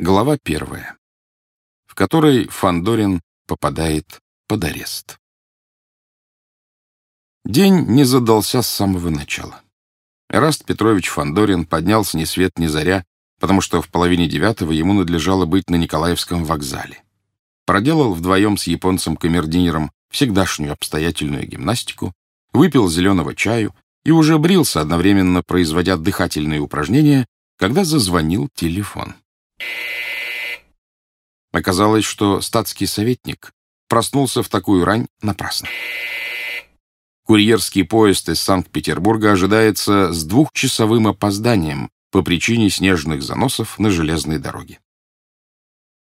Глава первая, в которой Фандорин попадает под арест. День не задался с самого начала. Эраст Петрович Фандорин поднялся ни свет ни заря, потому что в половине девятого ему надлежало быть на Николаевском вокзале. Проделал вдвоем с японцем-камердинером всегдашнюю обстоятельную гимнастику, выпил зеленого чаю и уже брился, одновременно производя дыхательные упражнения, когда зазвонил телефон. Оказалось, что статский советник проснулся в такую рань напрасно. Курьерский поезд из Санкт-Петербурга ожидается с двухчасовым опозданием по причине снежных заносов на железной дороге.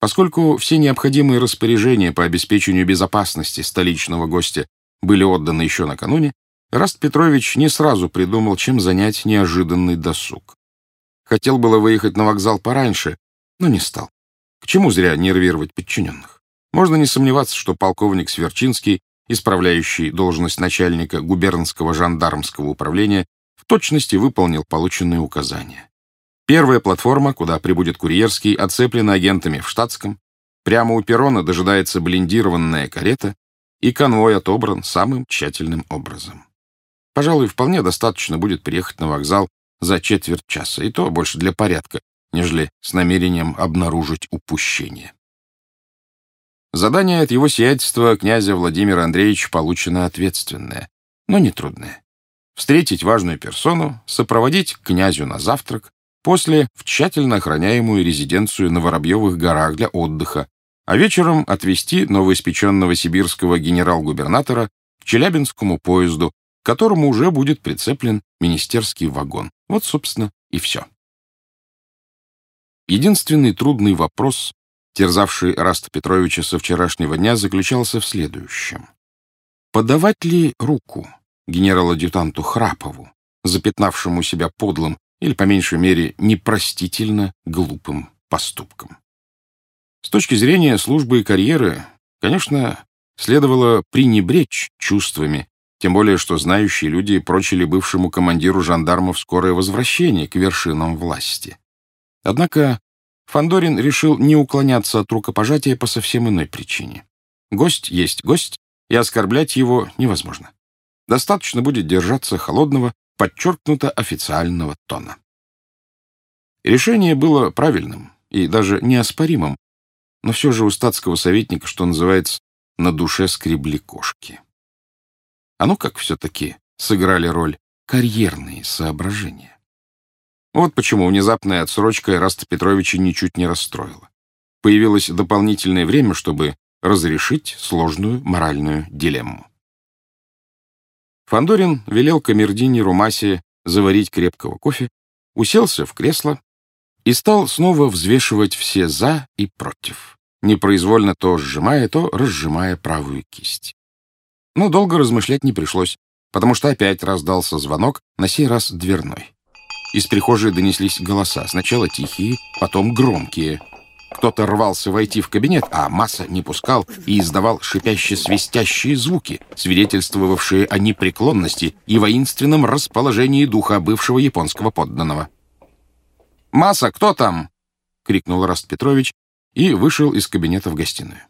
Поскольку все необходимые распоряжения по обеспечению безопасности столичного гостя были отданы еще накануне, Раст Петрович не сразу придумал, чем занять неожиданный досуг. Хотел было выехать на вокзал пораньше, но не стал. К чему зря нервировать подчиненных? Можно не сомневаться, что полковник Сверчинский, исправляющий должность начальника губернского жандармского управления, в точности выполнил полученные указания. Первая платформа, куда прибудет курьерский, оцеплена агентами в штатском. Прямо у перрона дожидается блиндированная карета, и конвой отобран самым тщательным образом. Пожалуй, вполне достаточно будет приехать на вокзал за четверть часа, и то больше для порядка, нежели с намерением обнаружить упущение. Задание от его сиятельства князя Владимира Андреевича получено ответственное, но не трудное. Встретить важную персону, сопроводить князю на завтрак, после в тщательно охраняемую резиденцию на Воробьевых горах для отдыха, а вечером отвезти новоиспеченного сибирского генерал-губернатора к Челябинскому поезду, к которому уже будет прицеплен министерский вагон. Вот, собственно, и все. Единственный трудный вопрос, терзавший Раста Петровича со вчерашнего дня, заключался в следующем. Подавать ли руку генерал-адъютанту Храпову, запятнавшему себя подлым или, по меньшей мере, непростительно глупым поступком? С точки зрения службы и карьеры, конечно, следовало пренебречь чувствами, тем более, что знающие люди прочили бывшему командиру жандармов скорое возвращение к вершинам власти. Однако Фандорин решил не уклоняться от рукопожатия по совсем иной причине. Гость есть гость, и оскорблять его невозможно. Достаточно будет держаться холодного, подчеркнуто официального тона. Решение было правильным и даже неоспоримым, но все же у статского советника, что называется, на душе скребли кошки. А ну как все-таки сыграли роль карьерные соображения. Вот почему внезапная отсрочка Ираста Петровича ничуть не расстроила. Появилось дополнительное время, чтобы разрешить сложную моральную дилемму. Фандорин велел камердинеру Масе заварить крепкого кофе, уселся в кресло и стал снова взвешивать все «за» и «против», непроизвольно то сжимая, то разжимая правую кисть. Но долго размышлять не пришлось, потому что опять раздался звонок, на сей раз дверной. Из прихожей донеслись голоса, сначала тихие, потом громкие. Кто-то рвался войти в кабинет, а Масса не пускал и издавал шипяще-свистящие звуки, свидетельствовавшие о непреклонности и воинственном расположении духа бывшего японского подданного. «Масса, кто там?» — крикнул Раст Петрович и вышел из кабинета в гостиную.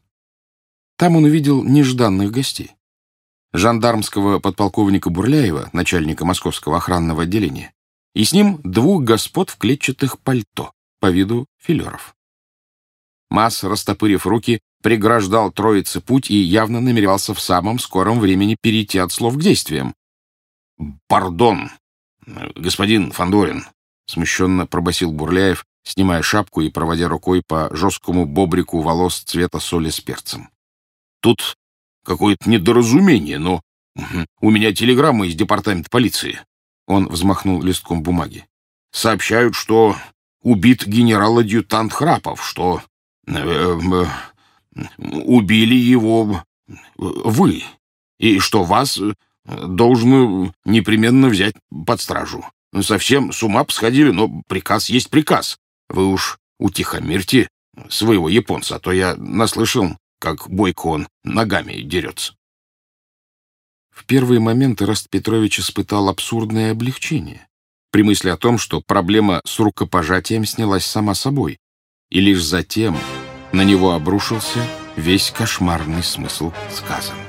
Там он увидел нежданных гостей. Жандармского подполковника Бурляева, начальника московского охранного отделения, и с ним двух господ в клетчатых пальто, по виду филеров. Масс, растопырив руки, преграждал троице путь и явно намеревался в самом скором времени перейти от слов к действиям. «Пардон, господин Фандорин», — смущенно пробасил Бурляев, снимая шапку и проводя рукой по жесткому бобрику волос цвета соли с перцем. «Тут какое-то недоразумение, но у меня телеграмма из департамента полиции. Он взмахнул листком бумаги. «Сообщают, что убит генерал-адъютант Храпов, что э, э, убили его вы, и что вас должны непременно взять под стражу. Совсем с ума посходили, но приказ есть приказ. Вы уж утихомирьте своего японца, а то я наслышал, как бойко он ногами дерется». В первые моменты Раст Петрович испытал абсурдное облегчение при мысли о том, что проблема с рукопожатием снялась сама собой, и лишь затем на него обрушился весь кошмарный смысл сказанного.